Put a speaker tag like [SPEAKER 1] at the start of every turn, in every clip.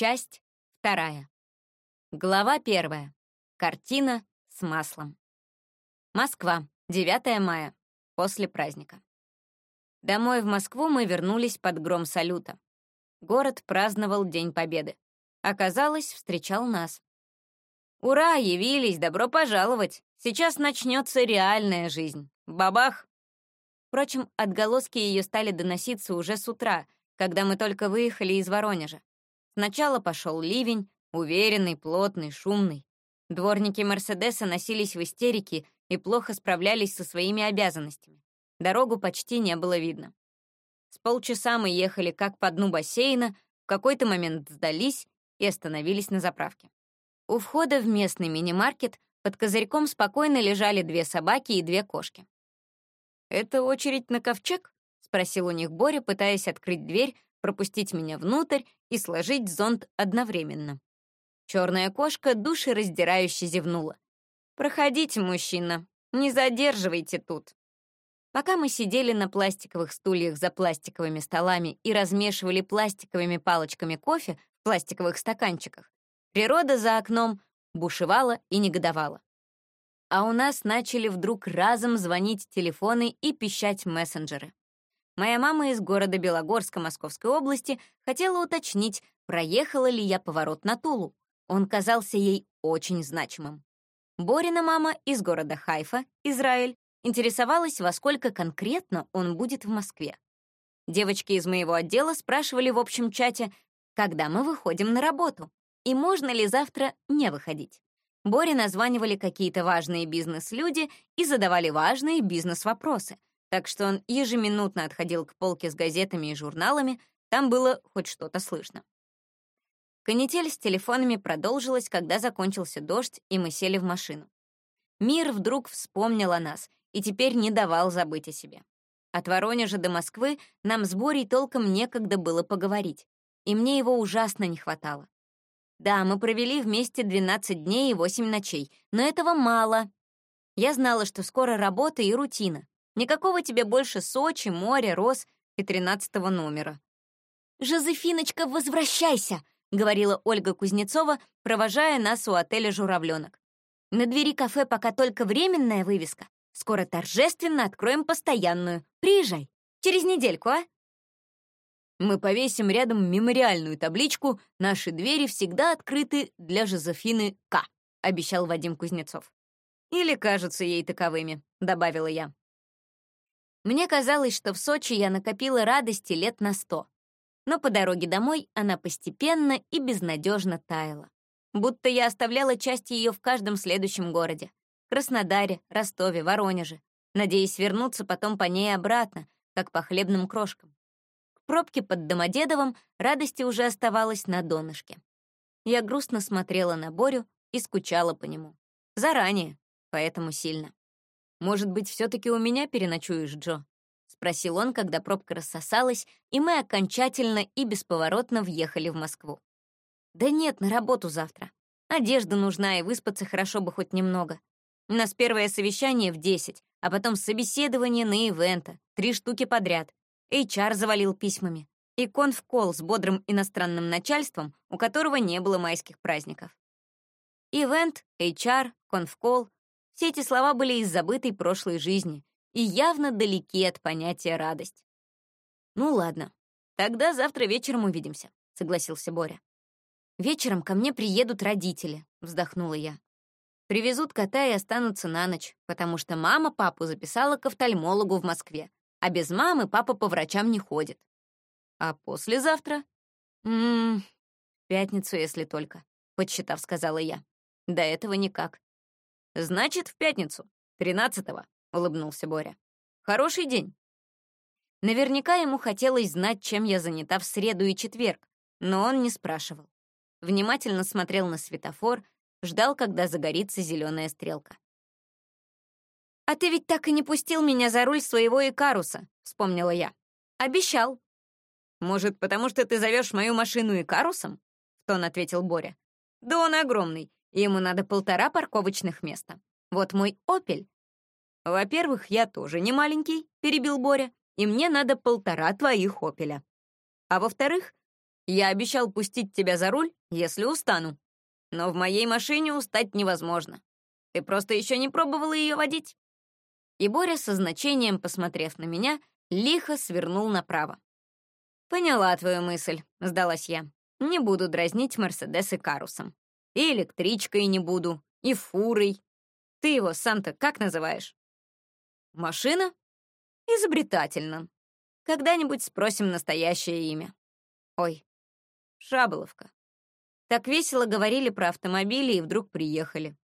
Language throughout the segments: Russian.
[SPEAKER 1] Часть вторая. Глава первая. Картина с маслом. Москва, 9 мая, после праздника. Домой в Москву мы вернулись под гром салюта. Город праздновал День Победы. Оказалось, встречал нас. «Ура, явились, добро пожаловать! Сейчас начнется реальная жизнь. Бабах!» Впрочем, отголоски ее стали доноситься уже с утра, когда мы только выехали из Воронежа. Сначала пошел ливень, уверенный, плотный, шумный. Дворники Мерседеса носились в истерике и плохо справлялись со своими обязанностями. Дорогу почти не было видно. С полчаса мы ехали как по дну бассейна, в какой-то момент сдались и остановились на заправке. У входа в местный мини-маркет под козырьком спокойно лежали две собаки и две кошки. «Это очередь на ковчег?» — спросил у них Боря, пытаясь открыть дверь, пропустить меня внутрь и сложить зонт одновременно. Черная кошка душераздирающе зевнула. «Проходите, мужчина, не задерживайте тут». Пока мы сидели на пластиковых стульях за пластиковыми столами и размешивали пластиковыми палочками кофе в пластиковых стаканчиках, природа за окном бушевала и негодовала. А у нас начали вдруг разом звонить телефоны и пищать мессенджеры. Моя мама из города Белогорска Московской области хотела уточнить, проехала ли я поворот на Тулу. Он казался ей очень значимым. Борина мама из города Хайфа, Израиль, интересовалась, во сколько конкретно он будет в Москве. Девочки из моего отдела спрашивали в общем чате, когда мы выходим на работу и можно ли завтра не выходить. Боре названивали какие-то важные бизнес-люди и задавали важные бизнес-вопросы, так что он ежеминутно отходил к полке с газетами и журналами, там было хоть что-то слышно. Канитель с телефонами продолжилась, когда закончился дождь, и мы сели в машину. Мир вдруг вспомнил о нас и теперь не давал забыть о себе. От Воронежа до Москвы нам с Борей толком некогда было поговорить, и мне его ужасно не хватало. Да, мы провели вместе 12 дней и 8 ночей, но этого мало. Я знала, что скоро работа и рутина. Никакого тебе больше Сочи, моря, роз и 13 номера. «Жозефиночка, возвращайся!» — говорила Ольга Кузнецова, провожая нас у отеля «Журавленок». «На двери кафе пока только временная вывеска. Скоро торжественно откроем постоянную. Приезжай. Через недельку, а?»
[SPEAKER 2] Мы повесим рядом мемориальную табличку «Наши двери всегда открыты для Жозефины К», — обещал Вадим Кузнецов.
[SPEAKER 1] «Или кажутся ей таковыми», — добавила я. Мне казалось, что в Сочи я накопила радости лет на сто. Но по дороге домой она постепенно и безнадежно таяла. Будто я оставляла часть ее в каждом следующем городе. Краснодаре, Ростове, Воронеже, надеясь вернуться потом по ней обратно, как по хлебным крошкам пробке под Домодедовым радости уже оставалось на донышке. Я грустно смотрела на Борю и скучала по нему. Заранее, поэтому сильно. «Может быть, все таки у меня переночуешь, Джо?» — спросил он, когда пробка рассосалась, и мы окончательно и бесповоротно въехали в Москву. «Да нет, на работу завтра. Одежда нужна, и выспаться хорошо бы хоть немного. У нас первое совещание в 10, а потом собеседование на ивента, три штуки подряд. HR завалил письмами, и конфкол с бодрым иностранным начальством, у которого не было майских праздников. Ивент, HR, конфкол — все эти слова были из забытой прошлой жизни и явно далеки от понятия «радость». «Ну ладно, тогда завтра вечером увидимся», — согласился Боря. «Вечером ко мне приедут родители», — вздохнула я. «Привезут кота и останутся на ночь, потому что мама папу записала к офтальмологу в Москве, а без мамы папа по врачам не ходит. А послезавтра? Ммм, пятницу, если только, подсчитав, сказала я. До этого никак. Значит, в пятницу, тринадцатого, улыбнулся Боря. Хороший день. Наверняка ему хотелось знать, чем я занята в среду и четверг, но он не спрашивал. Внимательно смотрел на светофор, ждал, когда загорится зеленая стрелка. «А ты ведь так и не пустил меня за руль своего Икаруса», — вспомнила я. «Обещал». «Может, потому что ты зовешь мою машину Икарусом?» — в тон ответил Боря. «Да он огромный, ему надо полтора парковочных места. Вот мой «Опель». «Во-первых, я тоже не маленький», — перебил Боря, «и мне надо полтора твоих «Опеля». А во-вторых, Я обещал пустить тебя за руль, если устану. Но в моей машине устать невозможно. Ты просто еще не пробовала ее водить». И Боря со значением, посмотрев на меня, лихо свернул направо. «Поняла твою мысль», — сдалась я. «Не буду дразнить Мерседес и Карусом. И электричкой не буду, и фурой. Ты его сам-то как называешь?» «Машина?» «Изобретательно. Когда-нибудь спросим настоящее имя». «Ой, Шаболовка». Так весело говорили про автомобили и вдруг приехали.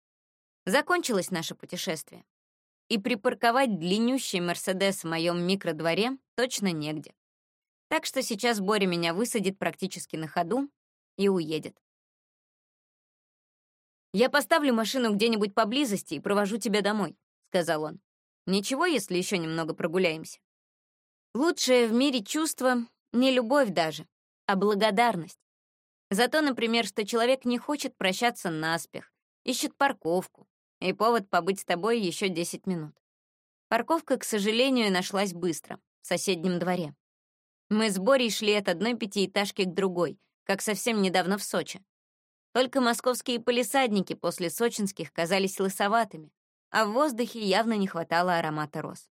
[SPEAKER 1] Закончилось наше путешествие. И припарковать длиннющий «Мерседес» в моем микродворе точно негде. Так что сейчас Боря меня высадит практически на ходу и уедет. «Я поставлю машину где-нибудь поблизости и провожу тебя домой», — сказал он. «Ничего, если еще немного прогуляемся?» Лучшее в мире чувство — не любовь даже, а благодарность. За то, например, что человек не хочет прощаться наспех, ищет парковку, и повод побыть с тобой еще 10 минут. Парковка, к сожалению, нашлась быстро, в соседнем дворе. Мы с Борей шли от одной пятиэтажки к другой, как совсем недавно в Сочи. Только московские полисадники после сочинских казались лысоватыми, а в воздухе явно не хватало аромата роз.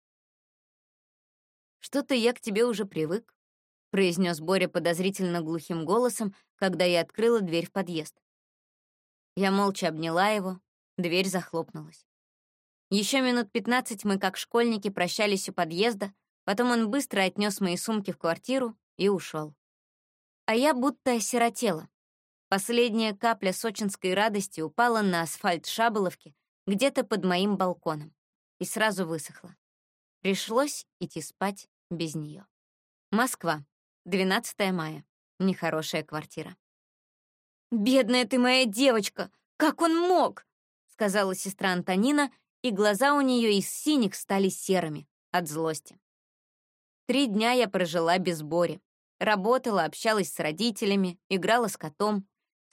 [SPEAKER 1] «Что-то я к тебе уже привык», — произнес Боря подозрительно глухим голосом, когда я открыла дверь в подъезд. Я молча обняла его, Дверь захлопнулась. Еще минут пятнадцать мы, как школьники, прощались у подъезда, потом он быстро отнес мои сумки в квартиру и ушел. А я будто осиротела. Последняя капля сочинской радости упала на асфальт Шаболовки где-то под моим балконом и сразу высохла. Пришлось идти спать без нее. Москва, 12 мая. Нехорошая квартира. «Бедная ты моя девочка! Как он мог?» сказала сестра Антонина, и глаза у нее из синих стали серыми от злости. Три дня я прожила без Бори. Работала, общалась с родителями, играла с котом,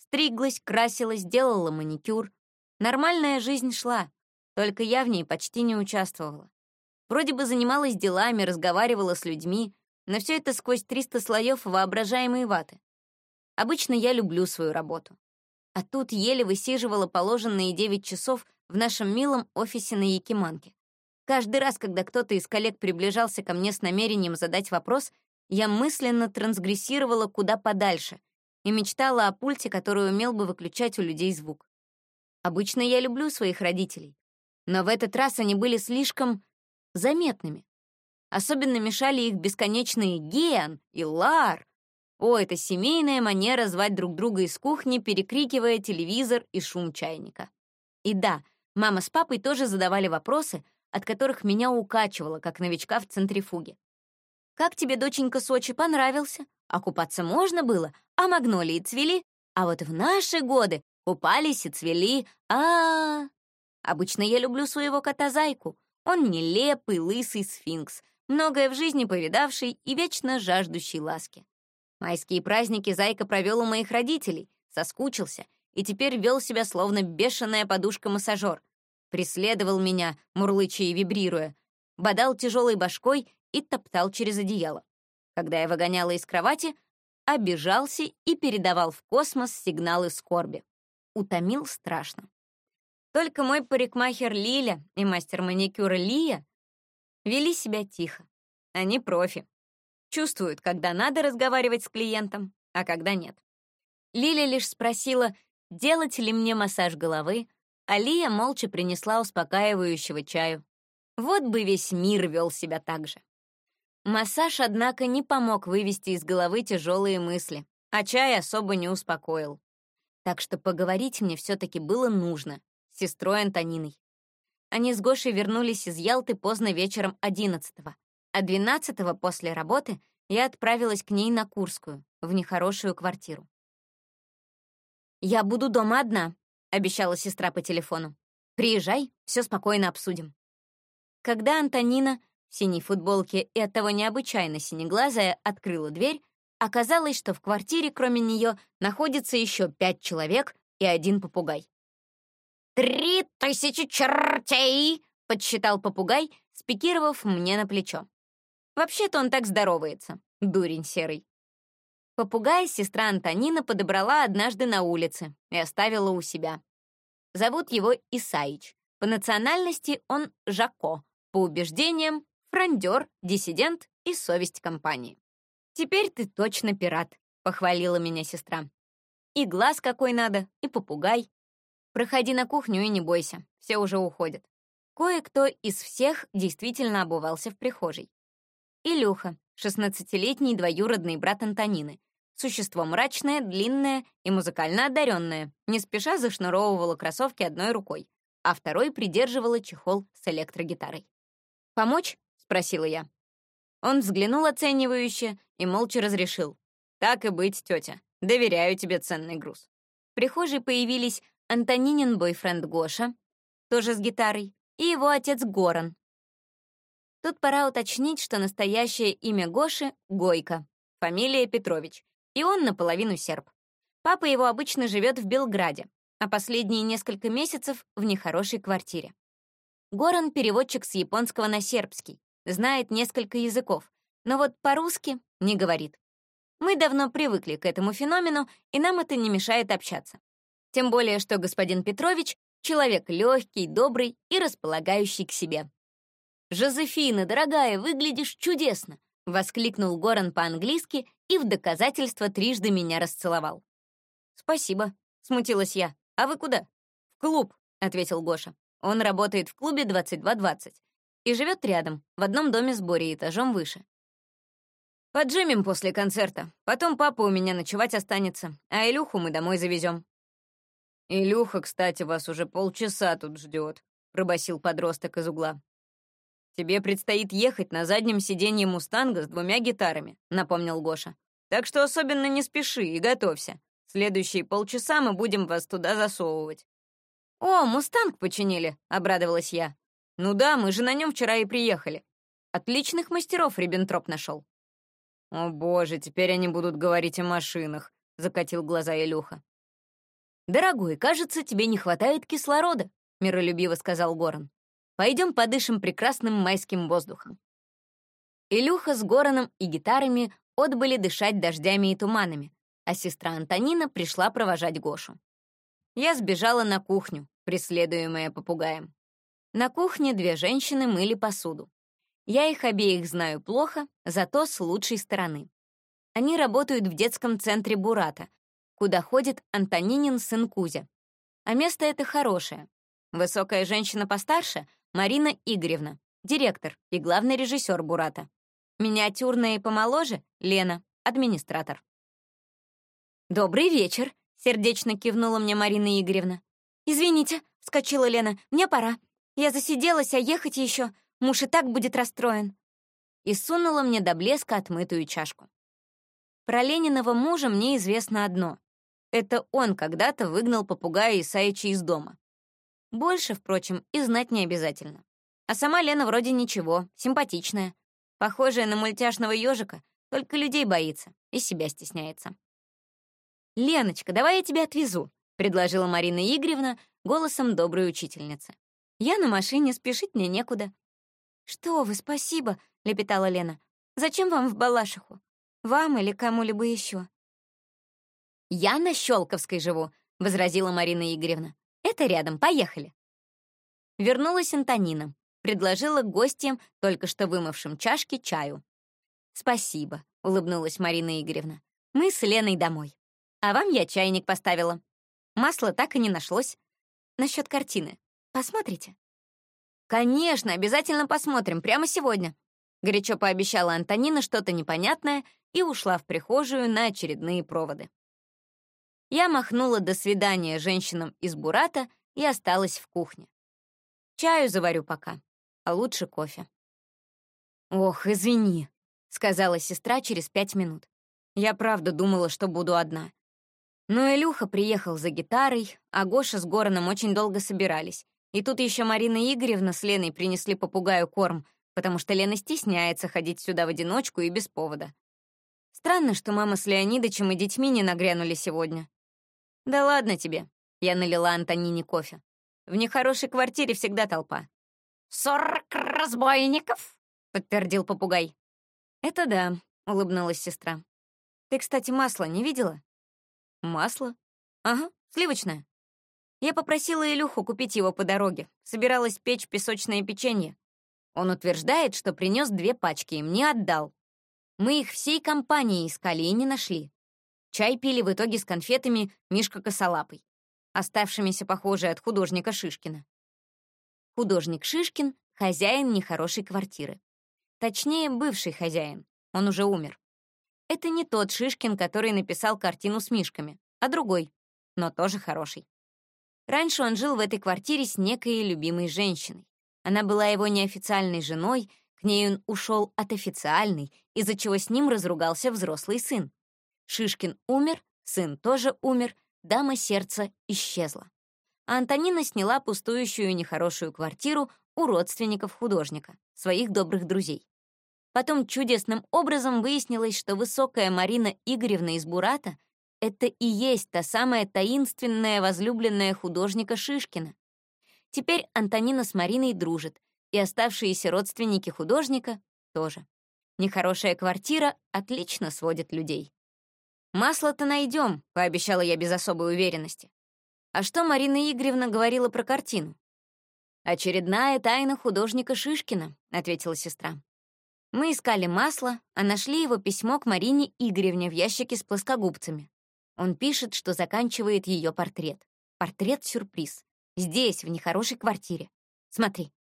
[SPEAKER 1] стриглась, красилась, делала маникюр. Нормальная жизнь шла, только я в ней почти не участвовала. Вроде бы занималась делами, разговаривала с людьми, но все это сквозь 300 слоев воображаемой ваты. Обычно я люблю свою работу а тут еле высиживала положенные 9 часов в нашем милом офисе на Якиманке. Каждый раз, когда кто-то из коллег приближался ко мне с намерением задать вопрос, я мысленно трансгрессировала куда подальше и мечтала о пульте, который умел бы выключать у людей звук. Обычно я люблю своих родителей, но в этот раз они были слишком заметными. Особенно мешали их бесконечные Геан и Лар, о, это семейная манера звать друг друга из кухни, перекрикивая телевизор и шум чайника. И да, мама с папой тоже задавали вопросы, от которых меня укачивало, как новичка в центрифуге. «Как тебе, доченька, Сочи понравился? А купаться можно было? А магнолии цвели? А вот в наши годы купались и цвели, а, -а, -а. Обычно я люблю своего кота-зайку. Он нелепый, лысый сфинкс, многое в жизни повидавший и вечно жаждущий ласки. Майские праздники Зайка провел у моих родителей, соскучился и теперь вел себя словно бешеная подушка-массажер. Преследовал меня, мурлыча и вибрируя, бодал тяжелой башкой и топтал через одеяло. Когда я выгоняла из кровати, обижался и передавал в космос сигналы скорби. Утомил страшно. Только мой парикмахер Лиля и мастер маникюра Лия вели себя тихо. Они профи. Чувствуют, когда надо разговаривать с клиентом, а когда нет. Лиля лишь спросила, делать ли мне массаж головы, а Лия молча принесла успокаивающего чаю. Вот бы весь мир вел себя так же. Массаж, однако, не помог вывести из головы тяжелые мысли, а чай особо не успокоил. Так что поговорить мне все-таки было нужно с сестрой Антониной. Они с Гошей вернулись из Ялты поздно вечером 11-го, а 12-го после работы я отправилась к ней на Курскую, в нехорошую квартиру. «Я буду дома одна», — обещала сестра по телефону. «Приезжай, все спокойно обсудим». Когда Антонина в синей футболке и оттого необычайно синеглазая открыла дверь, оказалось, что в квартире кроме нее находится еще пять человек и один попугай. «Три тысячи чертей!» — подсчитал попугай, спикировав мне на плечо. Вообще-то он так здоровается, дурень серый. Попугая сестра Антонина подобрала однажды на улице и оставила у себя. Зовут его Исаич. По национальности он Жако, по убеждениям — фрондер, диссидент и совесть компании. «Теперь ты точно пират», — похвалила меня сестра. «И глаз какой надо, и попугай. Проходи на кухню и не бойся, все уже уходят». Кое-кто из всех действительно обувался в прихожей. Илюха, шестнадцатилетний двоюродный брат Антонины, Существо мрачное, длинное и музыкально одаренное, не спеша зашнуровывало кроссовки одной рукой, а второй придерживала чехол с электрогитарой. «Помочь?» — спросила я. Он взглянул оценивающе и молча разрешил. «Так и быть, тетя. Доверяю тебе ценный груз». В прихожей появились Антонинин бойфренд Гоша, тоже с гитарой, и его отец Горан. Тут пора уточнить, что настоящее имя Гоши — Гойко, фамилия Петрович, и он наполовину серб. Папа его обычно живет в Белграде, а последние несколько месяцев в нехорошей квартире. Горан — переводчик с японского на сербский, знает несколько языков, но вот по-русски не говорит. Мы давно привыкли к этому феномену, и нам это не мешает общаться. Тем более, что господин Петрович — человек легкий, добрый и располагающий к себе. «Жозефина, дорогая, выглядишь чудесно!» — воскликнул Горан по-английски и в доказательство трижды меня расцеловал. «Спасибо», — смутилась я. «А вы куда?» «В клуб», — ответил Гоша. Он работает в клубе 2220 и живет рядом, в одном доме с Борей этажом выше. Поджимем после концерта. Потом папа у меня ночевать останется, а Илюху мы домой завезем. «Илюха, кстати, вас уже полчаса тут ждет», — пробасил подросток из угла. «Тебе предстоит ехать на заднем сиденье «Мустанга» с двумя гитарами», — напомнил Гоша. «Так что особенно не спеши и готовься. Следующие полчаса мы будем вас туда засовывать». «О, «Мустанг» починили», — обрадовалась я. «Ну да, мы же на нем вчера и приехали. Отличных мастеров Риббентроп нашел». «О боже, теперь они будут говорить о машинах», — закатил глаза Илюха. «Дорогой, кажется, тебе не хватает кислорода», — миролюбиво сказал Горан. Пойдем подышим прекрасным майским воздухом. Илюха с Гораном и гитарами отбыли дышать дождями и туманами, а сестра Антонина пришла провожать Гошу. Я сбежала на кухню, преследуемая попугаем. На кухне две женщины мыли посуду. Я их обеих знаю плохо, зато с лучшей стороны. Они работают в детском центре Бурата, куда ходит Антонинин сын Кузя. А место это хорошее. Высокая женщина постарше Марина Игоревна, директор и главный режиссер Бурата. Миниатюрная и помоложе — Лена, администратор. «Добрый вечер», — сердечно кивнула мне Марина Игоревна. «Извините», — вскочила Лена, — «мне пора. Я засиделась, а ехать еще. Муж и так будет расстроен». И сунула мне до блеска отмытую чашку. Про Лениного мужа мне известно одно. Это он когда-то выгнал попугая Исаича из дома. Больше, впрочем, и знать не обязательно. А сама Лена вроде ничего, симпатичная. Похожая на мультяшного ежика, только людей боится и себя стесняется. «Леночка, давай я тебя отвезу», — предложила Марина Игоревна голосом доброй учительницы. «Я на машине, спешить мне некуда». «Что вы, спасибо», — лепетала Лена. «Зачем вам в Балашиху? Вам или кому-либо еще?» «Я на Щелковской живу», — возразила Марина Игоревна. Это рядом, поехали. Вернулась Антонина, предложила гостям, только что вымывшим чашки, чаю. «Спасибо», — улыбнулась Марина Игоревна. «Мы с Леной домой. А вам я чайник поставила. Масла так и не нашлось. Насчет картины. Посмотрите?» «Конечно, обязательно посмотрим, прямо сегодня», — горячо пообещала Антонина что-то непонятное и ушла в прихожую на очередные проводы. Я махнула до свидания женщинам из Бурата и осталась в кухне. Чаю заварю пока, а лучше кофе. «Ох, извини», — сказала сестра через пять минут. Я правда думала, что буду одна. Но Илюха приехал за гитарой, а Гоша с Гороном очень долго собирались. И тут еще Марина Игоревна с Леной принесли попугаю корм, потому что Лена стесняется ходить сюда в одиночку и без повода. Странно, что мама с Леонидычем и детьми не нагрянули сегодня. «Да ладно тебе», — я налила Антонине кофе. «В нехорошей квартире всегда толпа».
[SPEAKER 3] «Сорок разбойников?»
[SPEAKER 1] — подтвердил попугай. «Это да», — улыбнулась сестра. Ты, кстати, масло не видела?
[SPEAKER 2] Масло?
[SPEAKER 1] Ага, сливочное. Я попросила Илюху купить его по дороге. Собиралась печь песочное печенье. Он утверждает, что принес две пачки и мне отдал. Мы их всей компанией искали и не нашли. Чай пили в итоге с конфетами Мишка Косолапый, оставшимися, похоже, от художника Шишкина. Художник Шишкин — хозяин нехорошей квартиры. Точнее, бывший хозяин. Он уже умер. Это не тот Шишкин, который написал картину с мишками, а другой, но тоже хороший. Раньше он жил в этой квартире с некой любимой женщиной. Она была его неофициальной женой, к ней он ушел от официальной, из-за чего с ним разругался взрослый сын. Шишкин умер, сын тоже умер, дама сердца исчезла. А Антонина сняла пустующую нехорошую квартиру у родственников художника, своих добрых друзей. Потом чудесным образом выяснилось, что высокая Марина Игоревна из Бурата это и есть та самая таинственная возлюбленная художника Шишкина. Теперь Антонина с Мариной дружит, и оставшиеся родственники художника тоже. Нехорошая квартира отлично сводит людей. «Масло-то найдем», — пообещала я без особой уверенности. А что Марина Игоревна говорила про картину? «Очередная тайна художника Шишкина», — ответила сестра. Мы искали масло, а нашли его письмо к Марине Игоревне в ящике с плоскогубцами. Он пишет, что заканчивает ее портрет. Портрет-сюрприз. Здесь, в нехорошей квартире. Смотри.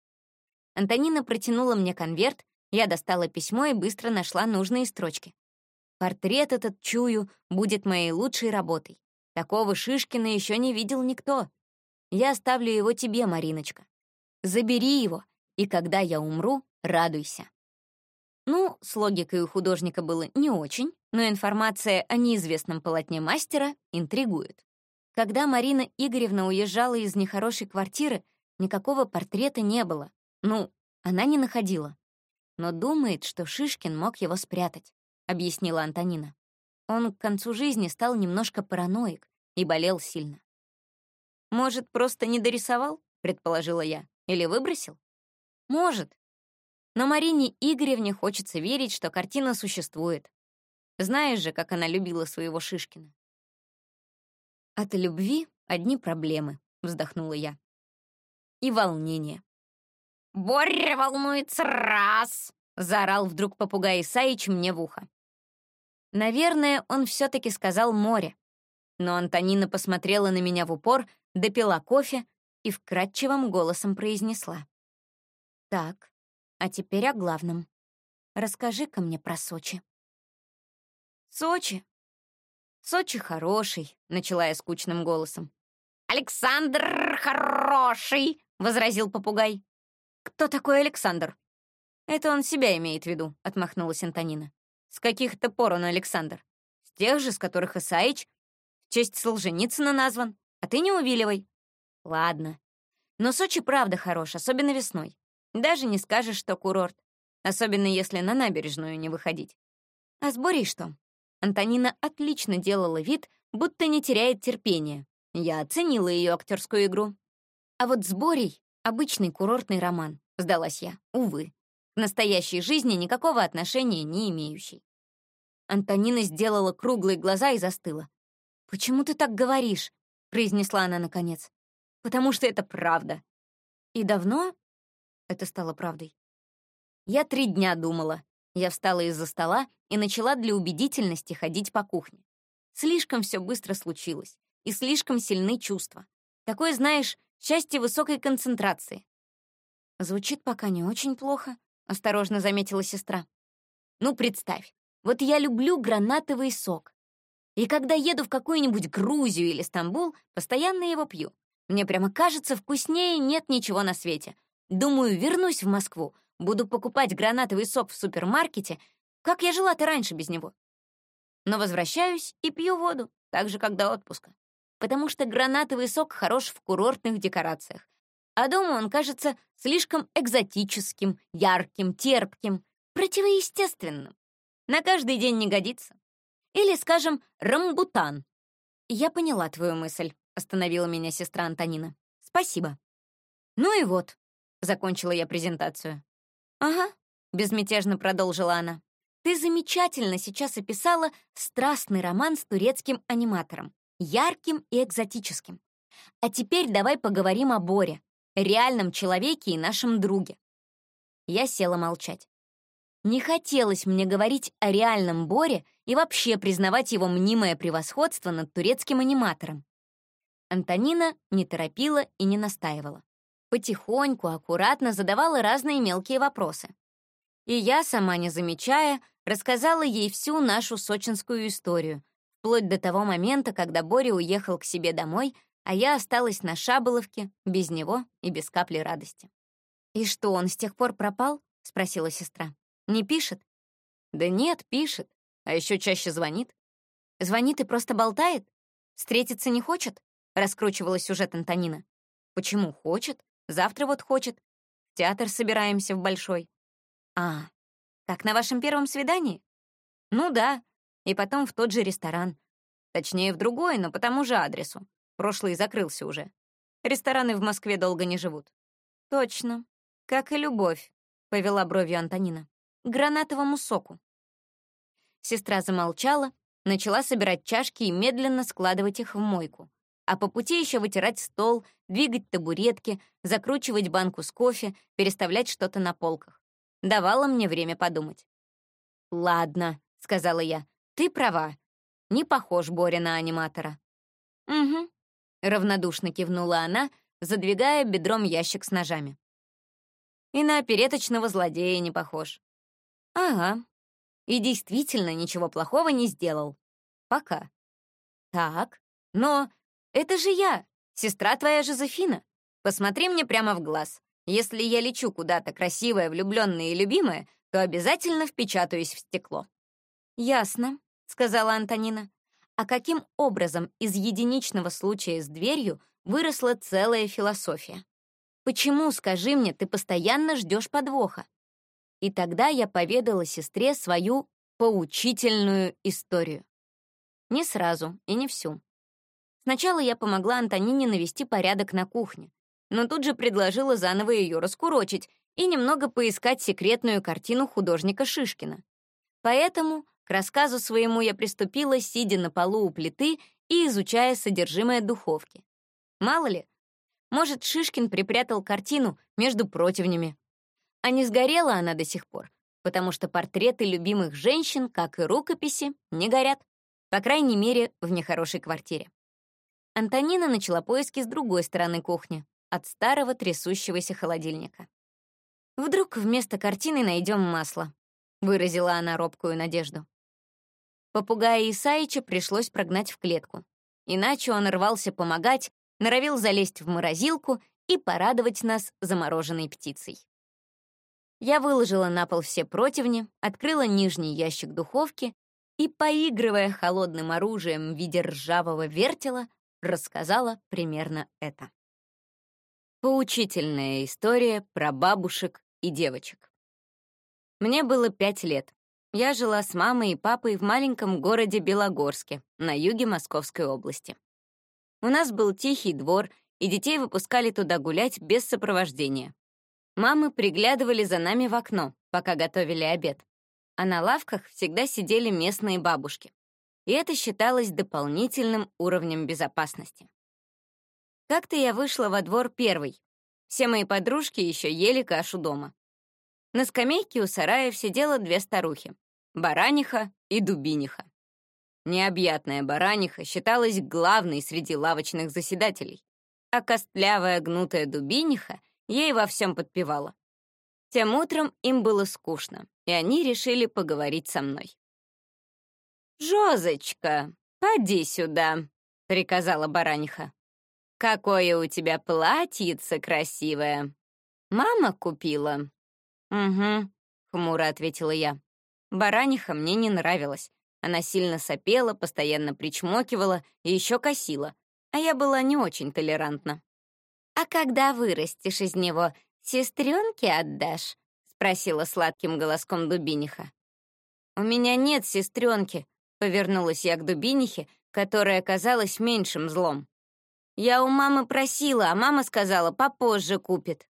[SPEAKER 1] Антонина протянула мне конверт, я достала письмо и быстро нашла нужные строчки. Портрет этот, чую, будет моей лучшей работой. Такого Шишкина еще не видел никто. Я оставлю его тебе, Мариночка. Забери его, и когда я умру, радуйся. Ну, с логикой у художника было не очень, но информация о неизвестном полотне мастера интригует. Когда Марина Игоревна уезжала из нехорошей квартиры, никакого портрета не было. Ну, она не находила. Но думает, что Шишкин мог его спрятать, объяснила Антонина. Он к концу жизни стал немножко параноик и болел сильно. «Может, просто не дорисовал?» — предположила я. «Или выбросил?» «Может. Но Марине Игоревне хочется верить, что картина существует. Знаешь же, как она любила своего Шишкина. «От любви одни проблемы», — вздохнула я. «И волнение».
[SPEAKER 2] «Боря волнуется раз!» — заорал вдруг попугай Исаич мне в ухо.
[SPEAKER 1] Наверное, он все таки сказал «море». Но Антонина посмотрела на меня в упор, допила кофе и вкрадчивым голосом произнесла. «Так, а теперь о главном. Расскажи-ка мне про Сочи». «Сочи? Сочи хороший», — начала я скучным голосом.
[SPEAKER 2] «Александр хороший», — возразил попугай.
[SPEAKER 1] «Кто такой Александр?» «Это он себя имеет в виду», — отмахнулась Антонина. «С каких-то пор он Александр? С тех же, с которых Исаич в честь Солженицына назван. А ты не увиливай». «Ладно. Но Сочи правда хорош, особенно весной. Даже не скажешь, что курорт. Особенно если на набережную не выходить. А с Борей что? Антонина отлично делала вид, будто не теряет терпения. Я оценила ее актерскую игру. А вот с Борей — обычный курортный роман, сдалась я, увы. В настоящей жизни никакого отношения не имеющий. Антонина сделала круглые глаза и застыла. «Почему ты так говоришь?» — произнесла она наконец. «Потому что это правда». «И давно это стало правдой. Я три дня думала. Я встала из-за стола и начала для убедительности ходить по кухне. Слишком все быстро случилось, и слишком сильны чувства. Такое, знаешь, счастье высокой концентрации. Звучит пока не очень плохо, осторожно заметила сестра. Ну, представь, вот я люблю гранатовый сок. И когда еду в какую-нибудь Грузию или Стамбул, постоянно его пью. Мне прямо кажется, вкуснее нет ничего на свете. Думаю, вернусь в Москву, буду покупать гранатовый сок в супермаркете, как я жила-то раньше без него. Но возвращаюсь и пью воду, так же, как до отпуска. Потому что гранатовый сок хорош в курортных декорациях. А дома он кажется слишком экзотическим, ярким, терпким, противоестественным. На каждый день не годится. Или, скажем, рамбутан. Я поняла твою мысль, остановила меня сестра Антонина. Спасибо. Ну и вот, — закончила я презентацию. «Ага», — безмятежно продолжила она. Ты замечательно сейчас описала страстный роман с турецким аниматором, ярким и экзотическим. А теперь давай поговорим о Боре, реальном человеке и нашем друге. Я села молчать. Не хотелось мне говорить о реальном Боре и вообще признавать его мнимое превосходство над турецким аниматором. Антонина не торопила и не настаивала. Потихоньку, аккуратно задавала разные мелкие вопросы. И я, сама не замечая, рассказала ей всю нашу сочинскую историю, вплоть до того момента, когда Боря уехал к себе домой, а я осталась на Шаболовке, без него и без капли радости. «И что, он с тех пор пропал?» — спросила сестра. «Не пишет?» «Да нет, пишет. А еще чаще звонит». «Звонит и просто болтает? Встретиться не хочет?» — раскручивала сюжет Антонина. «Почему хочет? Завтра вот хочет. В театр собираемся в Большой». «А, как на вашем первом свидании?» «Ну да, и потом в тот же ресторан. Точнее, в другой, но по тому же адресу. Прошлый закрылся уже. Рестораны в Москве долго не живут. Точно. Как и любовь, — повела бровью Антонина. Гранатовому соку. Сестра замолчала, начала собирать чашки и медленно складывать их в мойку. А по пути еще вытирать стол, двигать табуретки, закручивать банку с кофе, переставлять что-то на полках. Давала мне время подумать. «Ладно», — сказала я, ты права. Не похож Боря на аниматора. Угу. Равнодушно кивнула она, задвигая бедром ящик с ножами. И на опереточного злодея не похож. Ага. И действительно ничего плохого не сделал. Пока. Так, но это же я, сестра твоя Жозефина. Посмотри мне прямо в глаз. Если я лечу куда-то красивая, влюбленная и любимая, то обязательно впечатаюсь в стекло. Ясно. — сказала Антонина. «А каким образом из единичного случая с дверью выросла целая философия? Почему, скажи мне, ты постоянно ждешь подвоха?» И тогда я поведала сестре свою поучительную историю. Не сразу и не всю. Сначала я помогла Антонине навести порядок на кухне, но тут же предложила заново ее раскурочить и немного поискать секретную картину художника Шишкина. Поэтому к рассказу своему я приступила, сидя на полу у плиты и изучая содержимое духовки. Мало ли, может, Шишкин припрятал картину между противнями. А не сгорела она до сих пор, потому что портреты любимых женщин, как и рукописи, не горят. По крайней мере, в нехорошей квартире. Антонина начала поиски с другой стороны кухни, от старого трясущегося холодильника. «Вдруг вместо картины найдем масло», — выразила она робкую надежду. Попугая Исаича пришлось прогнать в клетку. Иначе он рвался помогать, норовил залезть в морозилку и порадовать нас замороженной птицей. Я выложила на пол все противни, открыла нижний ящик духовки и, поигрывая холодным оружием в виде ржавого вертела, рассказала примерно это. Поучительная история про бабушек и девочек. Мне было пять лет. Я жила с мамой и папой в маленьком городе Белогорске, на юге Московской области. У нас был тихий двор, и детей выпускали туда гулять без сопровождения. Мамы приглядывали за нами в окно, пока готовили обед. А на лавках всегда сидели местные бабушки. И это считалось дополнительным уровнем безопасности. Как-то я вышла во двор первой. Все мои подружки еще ели кашу дома. На скамейке у сараев сидела две старухи — бараниха и дубиниха. Необъятная бараниха считалась главной среди лавочных заседателей, а костлявая гнутая дубиниха ей во всем подпевала. Тем утром им было скучно, и они решили поговорить со мной. «Жозочка, поди сюда», — приказала бараниха. «Какое у тебя платьице красивое! Мама купила». «Угу», — хмуро ответила я. Бараниха мне не нравилась. Она сильно сопела, постоянно причмокивала и еще косила, а я была не очень толерантна. «А когда вырастешь из него, сестренке отдашь?» — спросила сладким голоском Дубиниха. «У меня нет сестренки», — повернулась я к Дубинихе, которая оказалась меньшим злом. «Я у мамы просила, а мама сказала, попозже купит».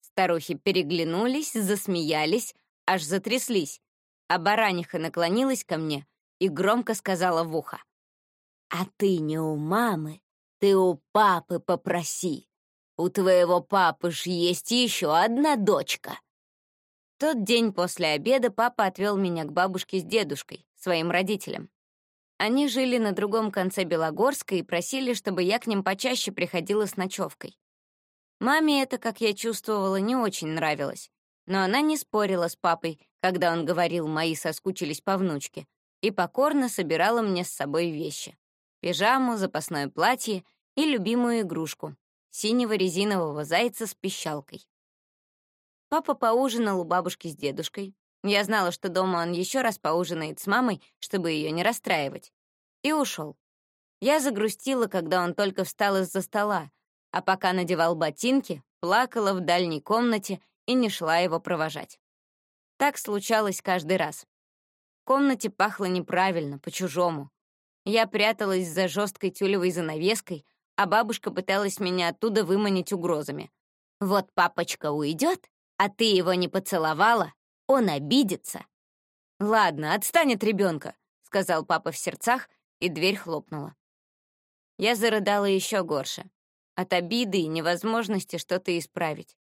[SPEAKER 1] Старухи переглянулись, засмеялись, аж затряслись. а бараниха наклонилась ко мне и громко сказала в ухо. «А ты не у мамы, ты у папы попроси. У твоего папы ж есть еще одна дочка». Тот день после обеда папа отвел меня к бабушке с дедушкой, своим родителям. Они жили на другом конце Белогорска и просили, чтобы я к ним почаще приходила с ночевкой. Маме это, как я чувствовала, не очень нравилось, но она не спорила с папой, когда он говорил «мои соскучились по внучке», и покорно собирала мне с собой вещи. Пижаму, запасное платье и любимую игрушку — синего резинового зайца с пищалкой. Папа поужинал у бабушки с дедушкой. Я знала, что дома он еще раз поужинает с мамой, чтобы ее не расстраивать. И ушел. Я загрустила, когда он только встал из-за стола, а пока надевал ботинки, плакала в дальней комнате и не шла его провожать. Так случалось каждый раз. В комнате пахло неправильно, по-чужому. Я пряталась за жесткой тюлевой занавеской, а бабушка пыталась меня оттуда выманить угрозами. «Вот папочка уйдет, а ты его не поцеловала, он обидится». «Ладно, отстань от ребенка», — сказал папа в сердцах, и дверь хлопнула. Я зарыдала еще горше. От обиды и невозможности что-то исправить.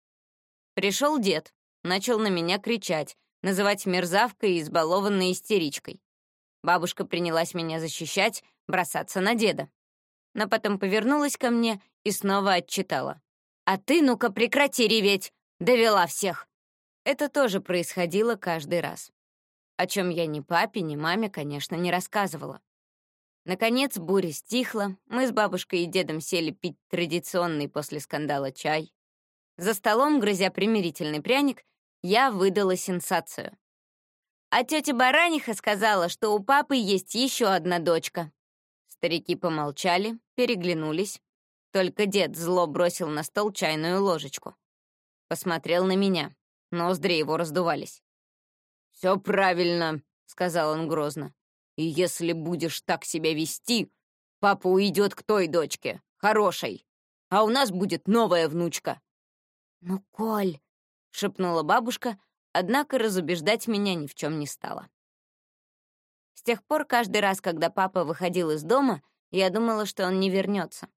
[SPEAKER 1] Пришел дед, начал на меня кричать, называть мерзавкой и избалованной истеричкой. Бабушка принялась меня защищать, бросаться на деда. Но потом повернулась ко мне и снова отчитала. «А ты, ну-ка, прекрати реветь! Довела всех!» Это тоже происходило каждый раз. О чем я ни папе, ни маме, конечно, не рассказывала. Наконец буря стихла, мы с бабушкой и дедом сели пить традиционный после скандала чай. За столом, грызя примирительный пряник, я выдала сенсацию. А тетя Бараниха сказала, что у папы есть еще одна дочка. Старики помолчали, переглянулись. Только дед зло бросил на стол чайную ложечку. Посмотрел на меня. Ноздри его раздувались. «Все правильно», — сказал он грозно. И если будешь так себя вести, папа уйдет к той дочке, хорошей, а у нас будет новая внучка». «Ну, Коль», — шепнула бабушка, однако разубеждать меня ни в чем не стала. С тех пор каждый раз, когда папа выходил из дома, я думала, что он не вернется,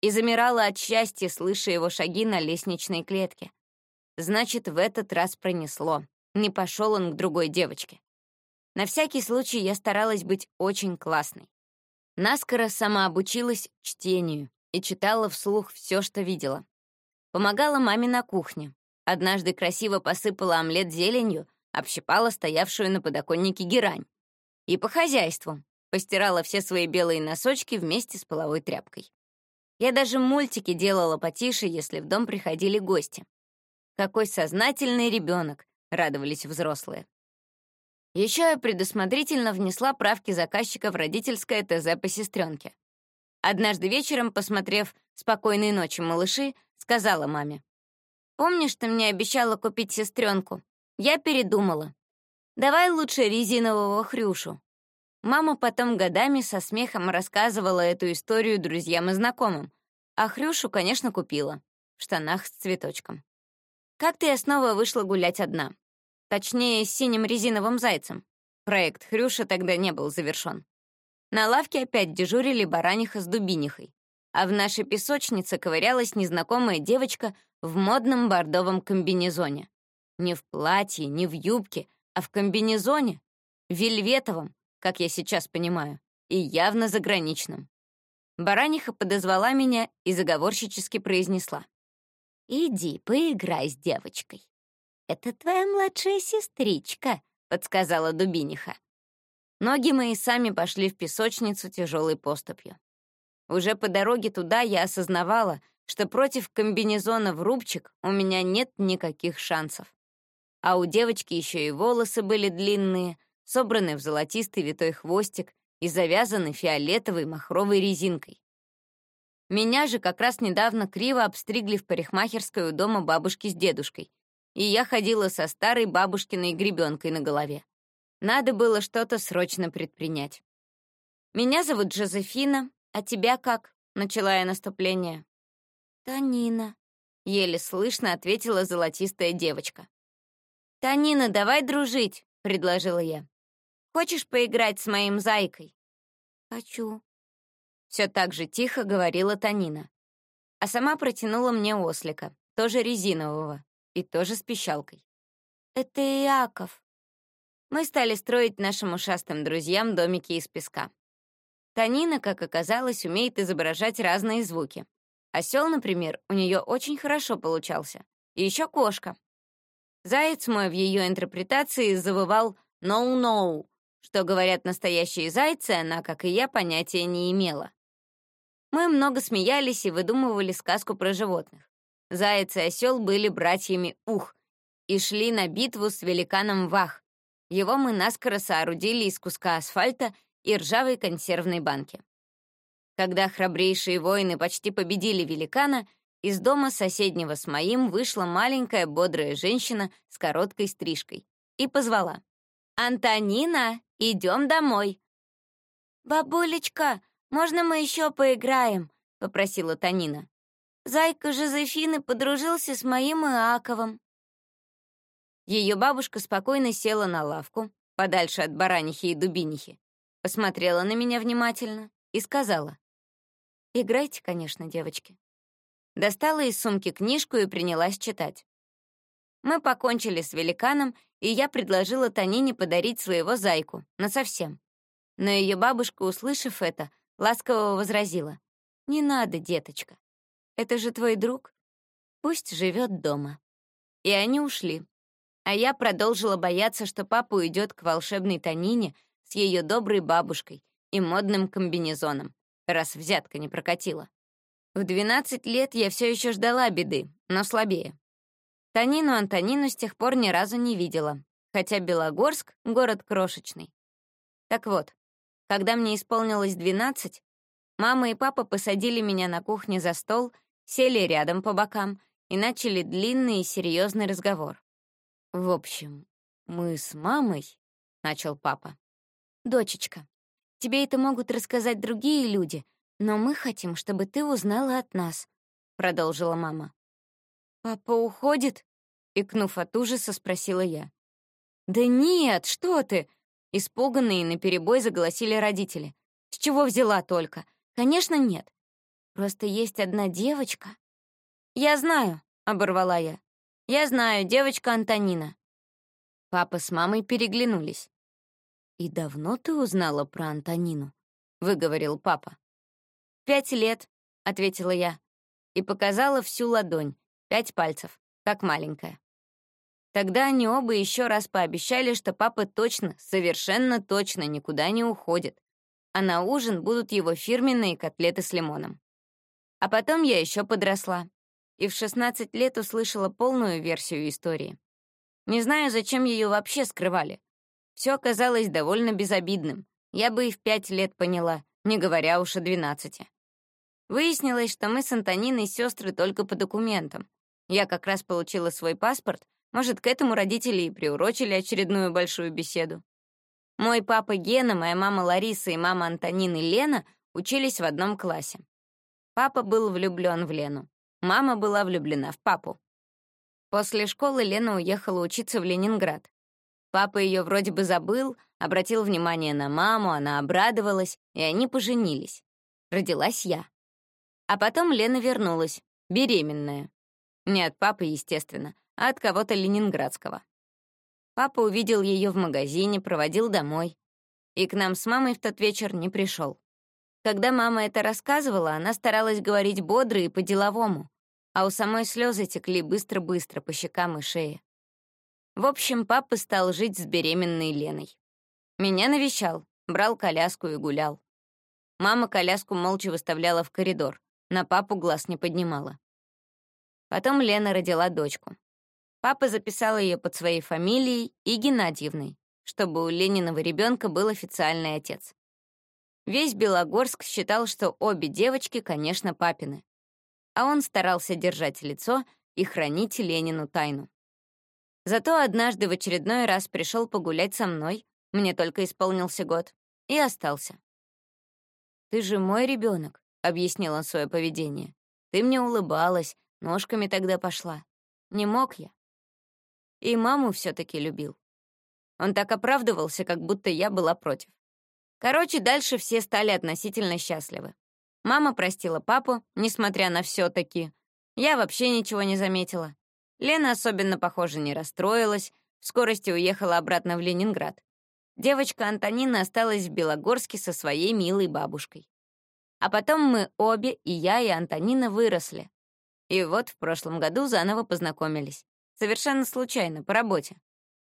[SPEAKER 1] и замирала от счастья, слыша его шаги на лестничной клетке. Значит, в этот раз пронесло. Не пошел он к другой девочке. На всякий случай я старалась быть очень классной. Наскоро сама обучилась чтению и читала вслух все, что видела. Помогала маме на кухне. Однажды красиво посыпала омлет зеленью, общипала стоявшую на подоконнике герань. И по хозяйству постирала все свои белые носочки вместе с половой тряпкой. Я даже мультики делала потише, если в дом приходили гости. Какой сознательный ребенок, радовались взрослые. Еще я предусмотрительно внесла правки заказчика в родительское ТЗ по сестренке. Однажды вечером, посмотрев «Спокойной ночи, малыши», сказала маме. «Помнишь, ты мне обещала купить сестренку? Я передумала. Давай лучше резинового хрюшу». Мама потом годами со смехом рассказывала эту историю друзьям и знакомым, а хрюшу, конечно, купила. В штанах с цветочком. Как-то я снова вышла гулять одна. Точнее, с синим резиновым зайцем. Проект Хрюша тогда не был завершен. На лавке опять дежурили бараниха с дубинихой, а в нашей песочнице ковырялась незнакомая девочка в модном бордовом комбинезоне. Не в платье, не в юбке, а в комбинезоне, вельветовом, как я сейчас понимаю, и явно заграничном. Бараниха подозвала меня и заговорщически произнесла. «Иди, поиграй с девочкой». «Это твоя младшая сестричка», — подсказала Дубиниха. Ноги мои сами пошли в песочницу тяжелой поступью. Уже по дороге туда я осознавала, что против комбинезона в рубчик у меня нет никаких шансов. А у девочки еще и волосы были длинные, собраны в золотистый витой хвостик и завязаны фиолетовой махровой резинкой. Меня же как раз недавно криво обстригли в парикмахерской у дома бабушки с дедушкой, и я ходила со старой бабушкиной гребенкой на голове. Надо было что-то срочно предпринять. «Меня зовут Джозефина, а тебя как?» — начала я наступление. «Танина», — еле слышно ответила золотистая девочка. «Танина, давай дружить!» — предложила я. «Хочешь поиграть с моим зайкой?»
[SPEAKER 2] «Хочу», —
[SPEAKER 1] все так же тихо говорила Танина. А сама протянула мне ослика, тоже резинового и тоже с пищалкой.
[SPEAKER 2] «Это Иаков».
[SPEAKER 1] Мы стали строить нашим ушастым друзьям домики из песка. Танина, как оказалось, умеет изображать разные звуки. Осел, например, у нее очень хорошо получался. И еще кошка. Заяц мой в ее интерпретации завывал «ноу-ноу», что говорят настоящие зайцы, она, как и я, понятия не имела. Мы много смеялись и выдумывали сказку про животных. Заяц и осел были братьями Ух и шли на битву с великаном Вах. Его мы наскоро соорудили из куска асфальта и ржавой консервной банки. Когда храбрейшие воины почти победили великана, из дома соседнего с моим вышла маленькая бодрая женщина с короткой стрижкой и позвала. «Антонина, идем домой!»
[SPEAKER 2] «Бабулечка, можно мы еще поиграем?» — попросила Танина. «Зайка Жозефины подружился с моим Иаковом».
[SPEAKER 1] Ее бабушка спокойно села на лавку, подальше от баранихи и дубинихи, посмотрела на меня внимательно и сказала. «Играйте, конечно, девочки». Достала из сумки книжку и принялась читать. Мы покончили с великаном, и я предложила Танине подарить своего зайку, насовсем. Но ее бабушка, услышав это, ласково возразила. «Не надо, деточка. Это же твой друг. Пусть живет дома». И они ушли. А я продолжила бояться, что папа уйдет к волшебной Танине с ее доброй бабушкой и модным комбинезоном, раз взятка не прокатила. В 12 лет я все еще ждала беды, но слабее. Танину Антонину с тех пор ни разу не видела, хотя Белогорск — город крошечный. Так вот, когда мне исполнилось 12, мама и папа посадили меня на кухне за стол, сели рядом по бокам и начали длинный и серьезный разговор. «В общем, мы с мамой», — начал папа. «Дочечка, тебе это могут рассказать другие люди, но мы хотим, чтобы ты узнала от нас», — продолжила мама. «Папа уходит?» — икнув от ужаса, спросила я. «Да нет, что ты!» — испуганные наперебой заголосили родители. «С чего взяла только? Конечно, нет. Просто есть одна девочка». «Я знаю», — оборвала я. «Я знаю, девочка Антонина». Папа с мамой переглянулись. «И давно ты узнала про Антонину?» — выговорил папа. «Пять лет», — ответила я, и показала всю ладонь, пять пальцев, как маленькая. Тогда они оба еще раз пообещали, что папа точно, совершенно точно никуда не уходит, а на ужин будут его фирменные котлеты с лимоном. А потом я еще подросла и в 16 лет услышала полную версию истории. Не знаю, зачем ее вообще скрывали. Все оказалось довольно безобидным. Я бы и в пять лет поняла, не говоря уж о двенадцати. Выяснилось, что мы с Антониной сестры только по документам. Я как раз получила свой паспорт, может, к этому родители и приурочили очередную большую беседу. Мой папа Гена, моя мама Лариса и мама Антонины Лена учились в одном классе. Папа был влюблен в Лену. Мама была влюблена в папу. После школы Лена уехала учиться в Ленинград. Папа ее вроде бы забыл, обратил внимание на маму, она обрадовалась, и они поженились. Родилась я. А потом Лена вернулась, беременная. Не от папы, естественно, от кого-то ленинградского. Папа увидел ее в магазине, проводил домой. И к нам с мамой в тот вечер не пришел. Когда мама это рассказывала, она старалась говорить бодро и по-деловому, а у самой слезы текли быстро-быстро по щекам и шее. В общем, папа стал жить с беременной Леной. Меня навещал, брал коляску и гулял. Мама коляску молча выставляла в коридор, на папу глаз не поднимала. Потом Лена родила дочку. Папа записал ее под своей фамилией и Геннадьевной, чтобы у Лениного ребенка был официальный отец. Весь Белогорск считал, что обе девочки, конечно, папины. А он старался держать лицо и хранить Ленину тайну. Зато однажды в очередной раз пришел погулять со мной, мне только исполнился год, и остался. «Ты же мой ребенок, объяснил он свое поведение. «Ты мне улыбалась, ножками тогда пошла. Не мог я. И маму все таки любил. Он так оправдывался, как будто я была против. Короче, дальше все стали относительно счастливы. Мама простила папу, несмотря на все таки Я вообще ничего не заметила. Лена особенно, похоже, не расстроилась, в скорости уехала обратно в Ленинград. Девочка Антонина осталась в Белогорске со своей милой бабушкой. А потом мы обе, и я, и Антонина, выросли. И вот в прошлом году заново познакомились. Совершенно случайно, по работе.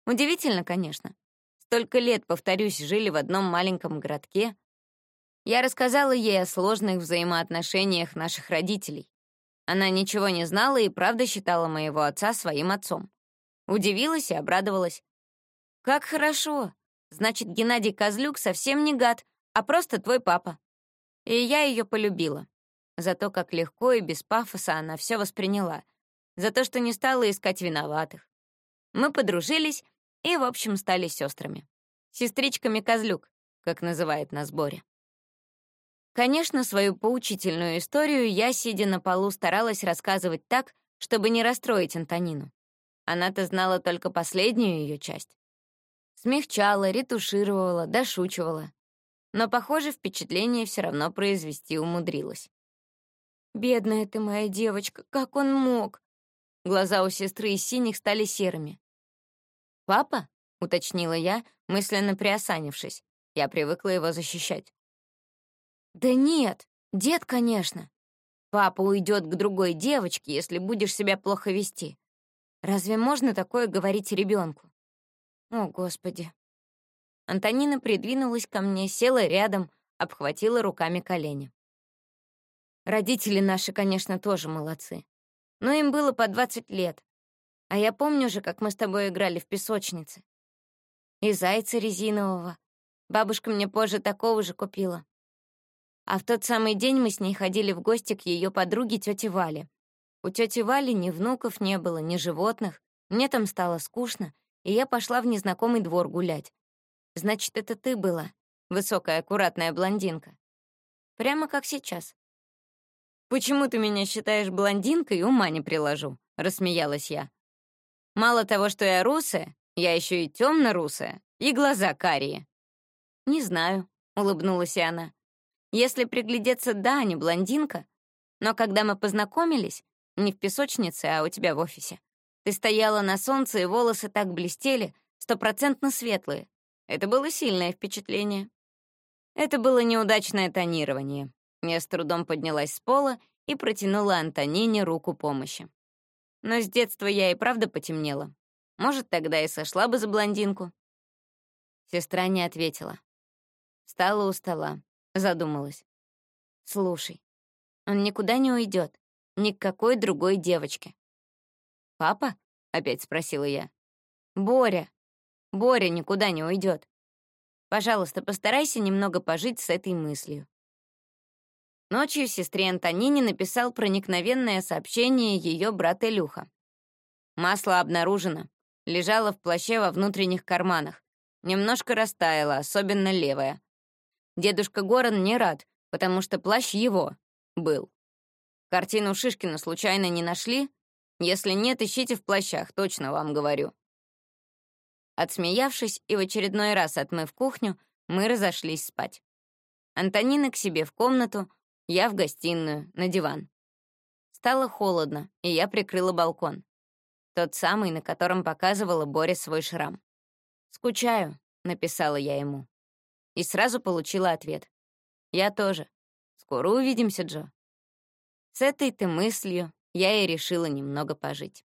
[SPEAKER 1] Удивительно, конечно. Столько лет, повторюсь, жили в одном маленьком городке. Я рассказала ей о сложных взаимоотношениях наших родителей. Она ничего не знала и правда считала моего отца своим отцом. Удивилась и обрадовалась. «Как хорошо! Значит, Геннадий Козлюк совсем не гад, а просто твой папа». И я ее полюбила. За то, как легко и без пафоса она все восприняла. За то, что не стала искать виноватых. Мы подружились и, в общем, стали сестрами. Сестричками Козлюк, как называет на сборе. Конечно, свою поучительную историю я, сидя на полу, старалась рассказывать так, чтобы не расстроить Антонину. Она-то знала только последнюю ее часть. Смягчала, ретушировала, дошучивала. Но, похоже, впечатление все равно произвести умудрилась. «Бедная ты моя девочка, как он мог?» Глаза у сестры из синих стали серыми. «Папа?» — уточнила я, мысленно приосанившись. Я привыкла его защищать. «Да нет, дед, конечно. Папа уйдет к другой девочке, если будешь себя плохо вести. Разве можно такое говорить ребенку? О, Господи!» Антонина придвинулась ко мне, села рядом, обхватила руками колени. Родители наши, конечно, тоже молодцы. Но им было по 20 лет, а я помню же, как мы с тобой играли в песочнице. И зайца резинового. Бабушка мне позже такого же купила. А в тот самый день мы с ней ходили в гости к ее подруге тете Вале. У тети Вали ни внуков не было, ни животных. Мне там стало скучно, и я пошла в незнакомый двор гулять. Значит, это ты была, высокая, аккуратная блондинка. Прямо как сейчас. «Почему ты меня считаешь блондинкой, ума не приложу», — рассмеялась я. Мало того, что я русая, я еще и темно-русая, и глаза карие. «Не знаю», — улыбнулась она. «Если приглядеться, да, не блондинка. Но когда мы познакомились, не в песочнице, а у тебя в офисе, ты стояла на солнце, и волосы так блестели, стопроцентно светлые. Это было сильное впечатление. Это было неудачное тонирование. Я с трудом поднялась с пола и протянула Антонине руку помощи. Но с детства я и правда потемнела. Может, тогда и сошла бы за блондинку. Сестра не ответила. Встала у стола, задумалась. «Слушай, он никуда не уйдет, ни к какой другой девочке». «Папа?» — опять спросила я. «Боря. Боря никуда не уйдет. Пожалуйста, постарайся немного пожить с этой мыслью. Ночью сестре Антонине написал проникновенное сообщение ее брат Илюха. Масло обнаружено. Лежало в плаще во внутренних карманах. Немножко растаяло, особенно левое. Дедушка Горан не рад, потому что плащ его был. Картину Шишкина случайно не нашли? Если нет, ищите в плащах, точно вам говорю. Отсмеявшись и в очередной раз отмыв кухню, мы разошлись спать. Антонина к себе в комнату, я в гостиную, на диван. Стало холодно, и я прикрыла балкон. Тот самый, на котором показывала Боря свой шрам. «Скучаю», — написала я ему. И сразу получила ответ. «Я тоже. Скоро увидимся, Джо». С этой-то мыслью я и решила немного пожить.